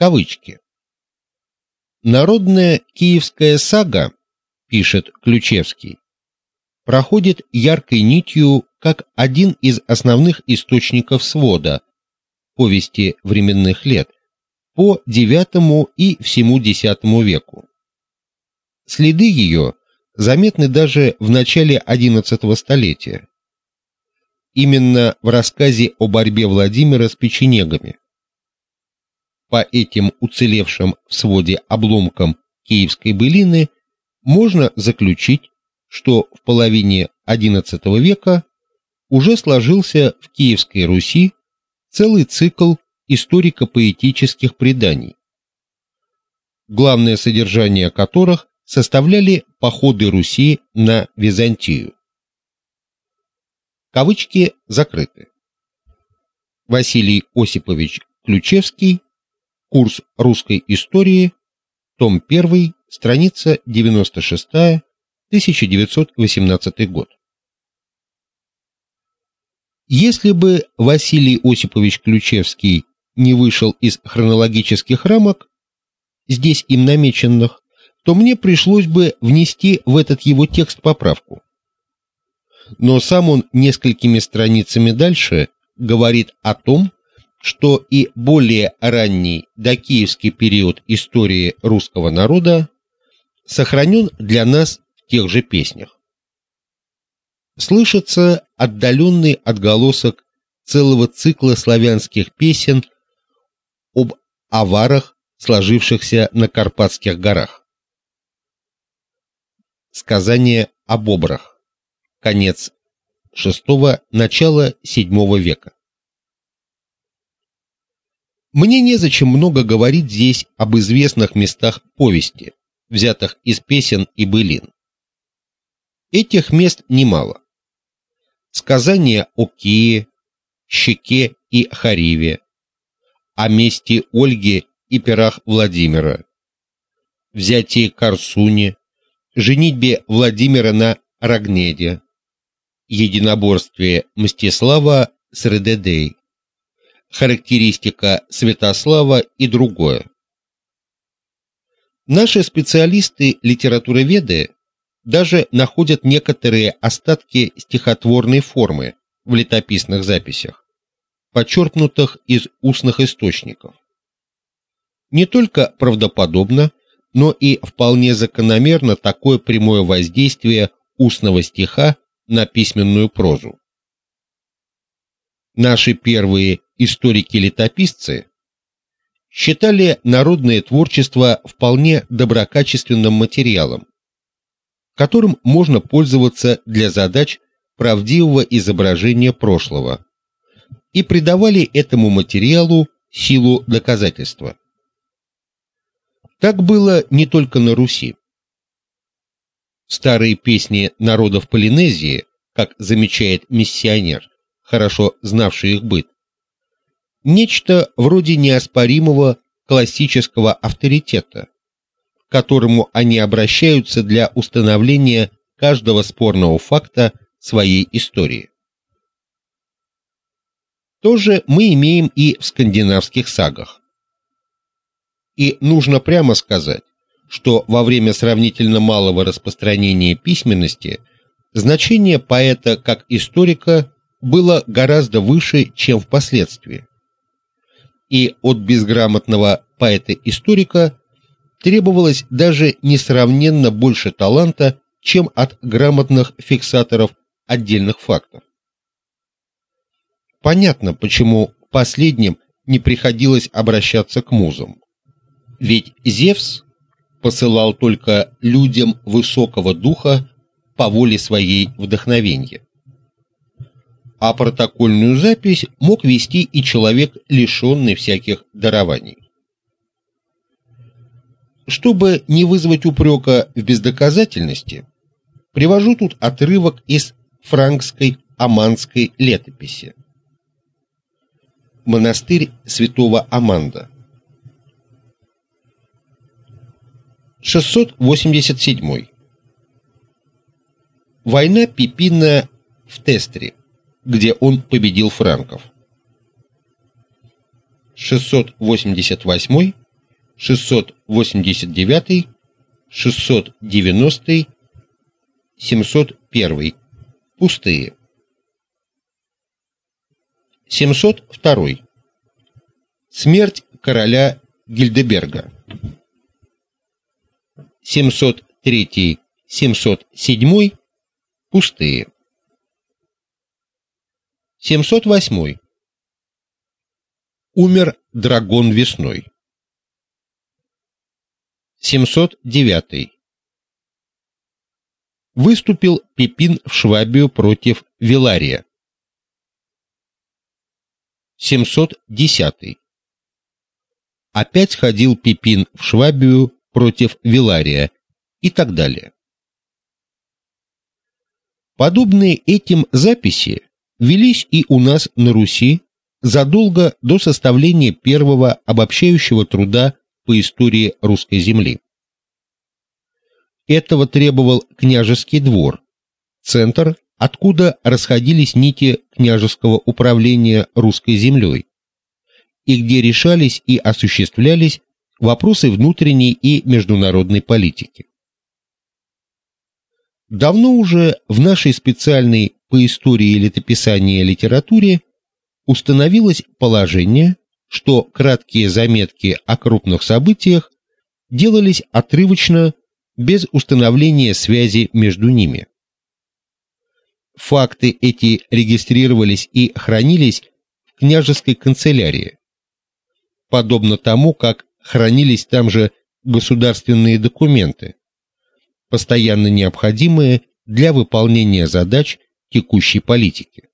Кавычки. Народная киевская сага, пишет Ключевский, проходит яркой нитью как один из основных источников свода повести временных лет по IX и всему X веку. Следы ее заметны даже в начале XI столетия. Именно в рассказе о борьбе Владимира с печенегами. По этим уцелевшим в своде обломкам киевской былины можно заключить, что в половине XI века уже сложился в Киевской Руси целый цикл историко-поэтических преданий, главное содержание которых составляли походы Руси на Византию. Кавычки закрыты. Василий Осипович Ключевский. Курс русской истории. Том 1, страница 96, 1918 год. Если бы Василий Осипович Ключевский не вышел из хронологических рамок, здесь им намеченных, то мне пришлось бы внести в этот его текст поправку. Но сам он несколькими страницами дальше говорит о том, что и более ранний докиевский период истории русского народа сохранен для нас в тех же песнях слышится отдаленный отголосок целого цикла славянских песен об аварах, сложившихся на Карпатских горах. Сказание об обрах. Конец VI начало VII века. Мне незачем много говорить здесь об известных местах повести, взятых из песен и былин. Этих мест немало сказания о Кие, Щеке и Хариве, о мести Ольги и перах Владимира, взятии Корсуни, женитьбе Владимира на Рогнеде, единоборстве Мстислава с Редедей, характеристика Святослава и другое. Наши специалисты-литературоведы даже находят некоторые остатки стихотворной формы в летописных записях, почерпнутых из устных источников. Не только правдоподобно, но и вполне закономерно такое прямое воздействие устного стиха на письменную прозу. Наши первые историки-летописцы считали народное творчество вполне доброкачественным материалом, которым можно пользоваться для задач правдивого изображения прошлого, и придавали этому материалу силу доказательства. Так было не только на Руси. Старые песни народов Полинезии, как замечает миссионер, хорошо знавший их быт, нечто вроде неоспоримого классического авторитета, к которому они обращаются для установления каждого спорного факта своей истории. То же мы имеем и в скандинавских сагах. И нужно прямо сказать, что во время сравнительно малого распространения письменности значение поэта как историка было гораздо выше, чем впоследствии. И от безграмотного поэта-историка требовалось даже несравненно больше таланта, чем от грамотных фиксаторов отдельных фактов. Понятно, почему последним не приходилось обращаться к музам. Ведь Зевс посылал только людям высокого духа по воле своей вдохновения. А протокольную запись мог вести и человек, лишенный всяких дарований. Чтобы не вызвать упрека в бездоказательности, привожу тут отрывок из франкской аманской летописи. Монастырь Святого Аманда. 687. Война Пипина в Тестре, где он победил франков. 688 689, 690, 701. Пустые. 702. Смерть короля Гильдеберга. 703, 707 пустые. 708. Умер дракон весной. 709. Выступил Пипин в Швабию против Вилария. 710. Опять ходил Пипин в Швабию против Вилария и так далее. Подобные этим записи велись и у нас на Руси задолго до составления первого обобщающего труда по истории русской земли. Этого требовал княжеский двор, центр, откуда расходились нити княжеского управления русской землей, и где решались и осуществлялись вопросы внутренней и международной политики. Давно уже в нашей специальной по истории летописания литературе установилось положение, что краткие заметки о крупных событиях делались отрывочно без установления связи между ними. Факты эти регистрировались и хранились в княжеской канцелярии, подобно тому, как хранились там же государственные документы, постоянно необходимые для выполнения задач текущей политики.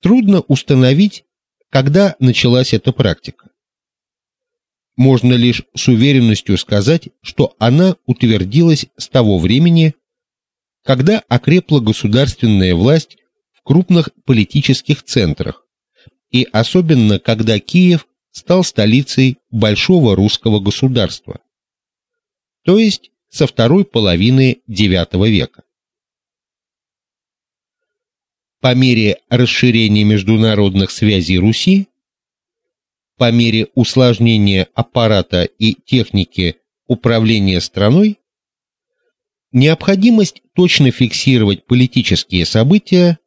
Трудно установить, когда началась эта практика. Можно лишь с уверенностью сказать, что она утвердилась с того времени, когда окрепла государственная власть в крупных политических центрах, и особенно когда Киев стал столицей большого русского государства, то есть со второй половины IX века. По мере расширения международных связей Руси, по мере усложнения аппарата и техники управления страной, необходимость точно фиксировать политические события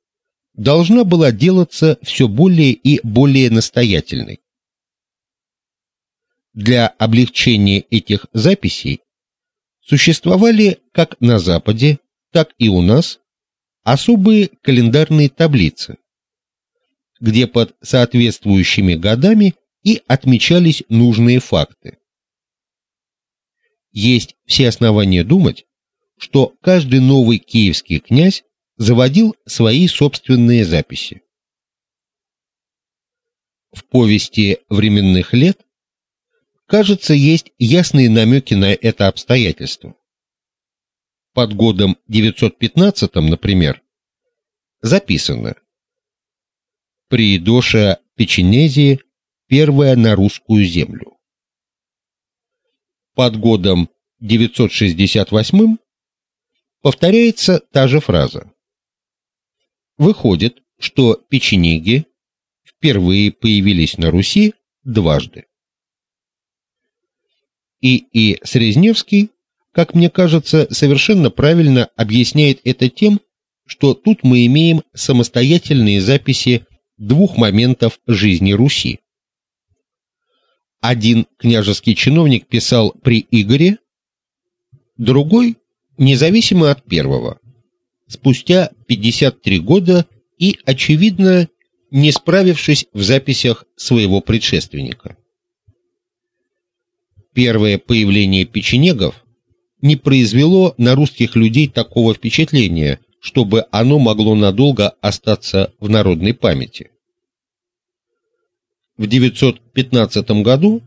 должна была делаться все более и более настоятельной. Для облегчения этих записей существовали как на Западе, так и у нас особые календарные таблицы, где под соответствующими годами и отмечались нужные факты. Есть все основания думать, что каждый новый киевский князь заводил свои собственные записи. В повести временных лет кажется, есть ясные намеки на это обстоятельство. Под годом 915, например, записано: Приидоша Печенезии первая на русскую землю. Под годом 968 повторяется та же фраза. Выходит, что печенеги впервые появились на Руси дважды. И. И. Срезневский, как мне кажется, совершенно правильно объясняет это тем, что тут мы имеем самостоятельные записи двух моментов жизни Руси. Один княжеский чиновник писал при Игоре, другой независимо от первого. Спустя 53 года и очевидно не справившись в записях своего предшественника. Первое появление печенегов не произвело на русских людей такого впечатления, чтобы оно могло надолго остаться в народной памяти. В 915 году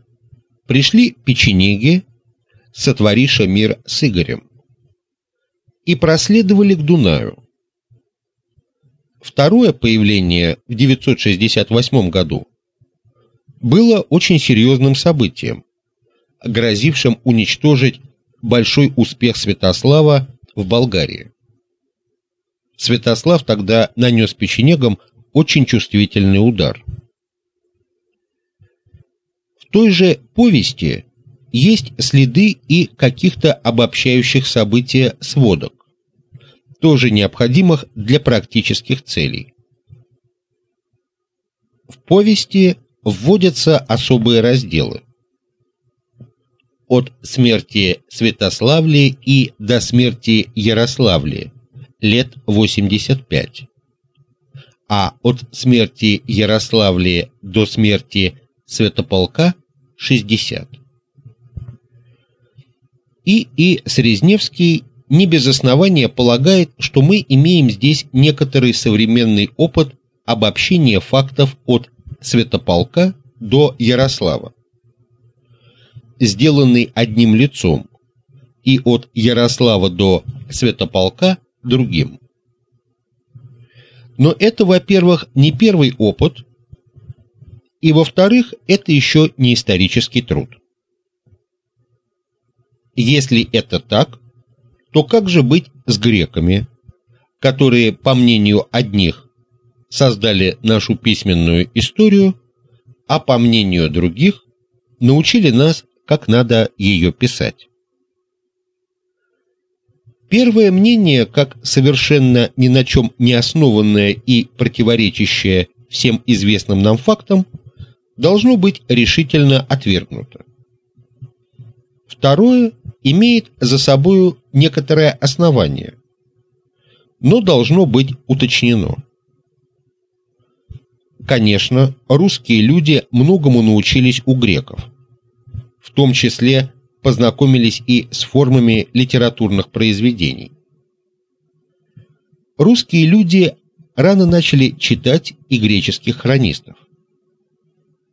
пришли печенеги, сотвориша мир с Игорем, и проследовали к Дунаю. Второе появление в 968 году было очень серьезным событием, грозившим уничтожить большой успех Святослава в Болгарии. Святослав тогда нанес печенегам очень чувствительный удар. той же повести есть следы и каких-то обобщающих события сводок, тоже необходимых для практических целей. В повести вводятся особые разделы. От смерти Святославлия и до смерти Ярославлия лет 85. А от смерти Ярославлия до смерти Святополка 60. И и Срезневский не без основания полагает, что мы имеем здесь некоторый современный опыт обобщения фактов от Святополка до Ярослава, сделанный одним лицом, и от Ярослава до Святополка другим. Но это, во-первых, не первый опыт, и во-вторых, это еще не исторический труд. Если это так, то как же быть с греками, которые, по мнению одних, создали нашу письменную историю, а по мнению других, научили нас, как надо ее писать? Первое мнение, как совершенно ни на чем не основанное и противоречащее всем известным нам фактам, должно быть решительно отвергнуто. Второе имеет за собою некоторое основание, но должно быть уточнено. Конечно, русские люди многому научились у греков. В том числе познакомились и с формами литературных произведений. Русские люди рано начали читать и греческих хронистов.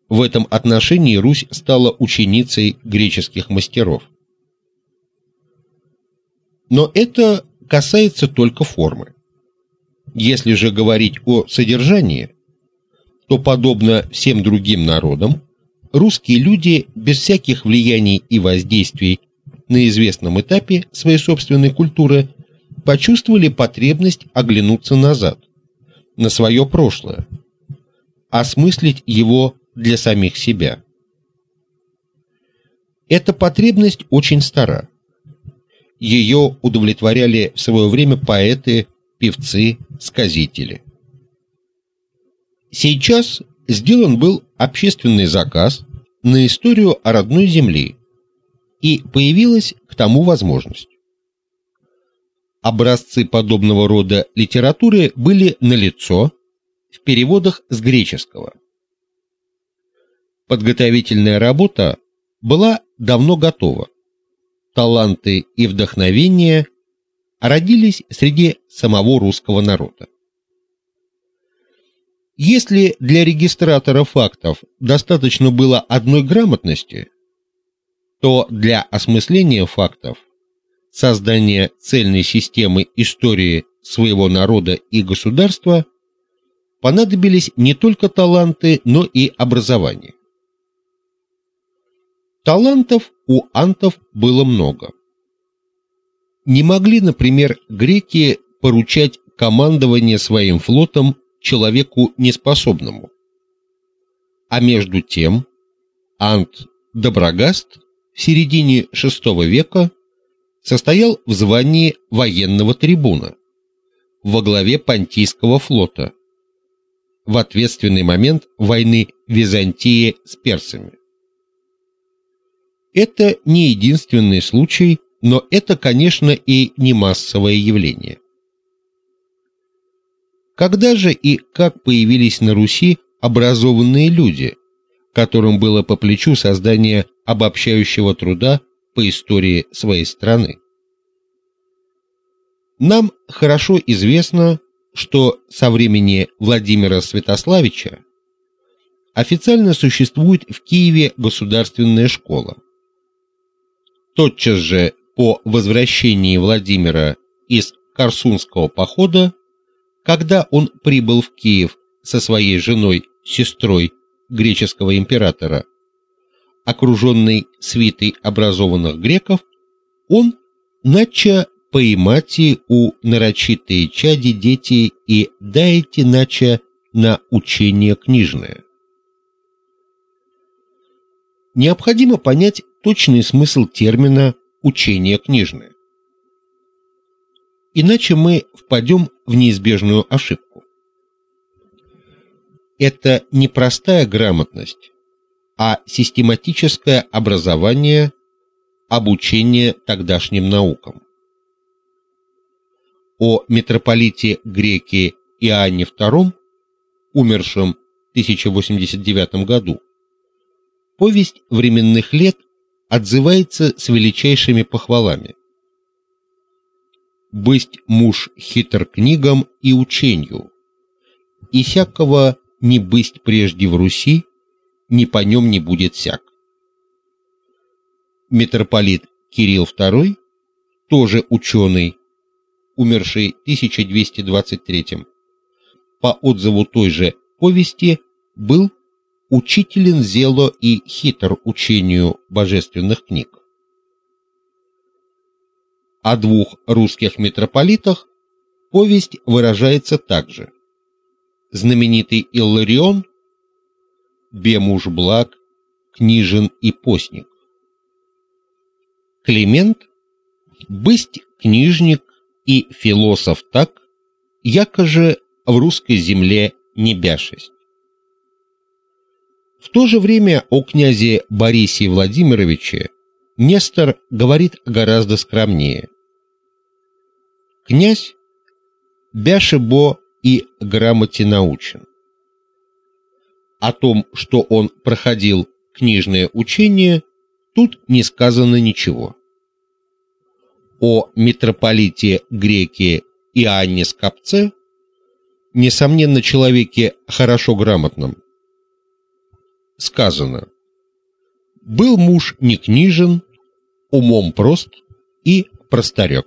В этом отношении Русь стала ученицей греческих мастеров. Но это касается только формы. Если же говорить о содержании, то подобно всем другим народам, русские люди без всяких влияний и воздействий на известном этапе своей собственной культуры почувствовали потребность оглянуться назад, на свое прошлое, осмыслить его для самих себя. Эта потребность очень стара. Ее удовлетворяли в свое время поэты, певцы, сказители. Сейчас сделан был общественный заказ на историю о родной земле, и появилась к тому возможность. Образцы подобного рода литературы были налицо в переводах с греческого. Подготовительная работа была давно готова. Таланты и вдохновение родились среди самого русского народа. Если для регистратора фактов достаточно было одной грамотности, то для осмысления фактов, создания цельной системы истории своего народа и государства понадобились не только таланты, но и образование. Талантов у антов было много. Не могли, например, греки поручать командование своим флотом человеку неспособному. А между тем Ант Доброгаст в середине VI века состоял в звании военного трибуна во главе Понтийского флота в ответственный момент войны Византии с персами. Это не единственный случай, но это, конечно, и не массовое явление. Когда же и как появились на Руси образованные люди, которым было по плечу создание обобщающего труда по истории своей страны? Нам хорошо известно, что со времени Владимира Святославича официально существует в Киеве государственная школа. Тотчас же по возвращении Владимира из Корсунского похода, когда он прибыл в Киев со своей женой, сестрой греческого императора, окруженный свитой образованных греков, он нача поимати у нарочитые чади дети и дайте нача на учение книжное. необходимо понять точный смысл термина учение книжное. Иначе мы впадем в неизбежную ошибку. Это не простая грамотность, а систематическое образование, обучение тогдашним наукам. О митрополите Греки Иоанне II, умершем в 1089 году, повесть временных лет отзывается с величайшими похвалами. «Бысть муж хитр книгам и учению, и всякого не бысть прежде в Руси, ни по нем не будет всяк. Митрополит Кирилл II, тоже ученый, умерший в 1223 по отзыву той же повести, был учителен зело и хитр учению божественных книг. О двух русских митрополитах повесть выражается также. Знаменитый Илларион Бемуж благ, книжен и постник. Климент бысть книжник и философ так, яко же в русской земле не бяшесть. В то же время о князе Борисе Владимировиче Нестор говорит гораздо скромнее. Князь бяшебо и грамоте научен о том, что он проходил книжное учение, тут не сказано ничего. О митрополите греки Иоанне Скопце, несомненно, человеке хорошо грамотном, сказано: был муж не книжен, умом прост и просторек.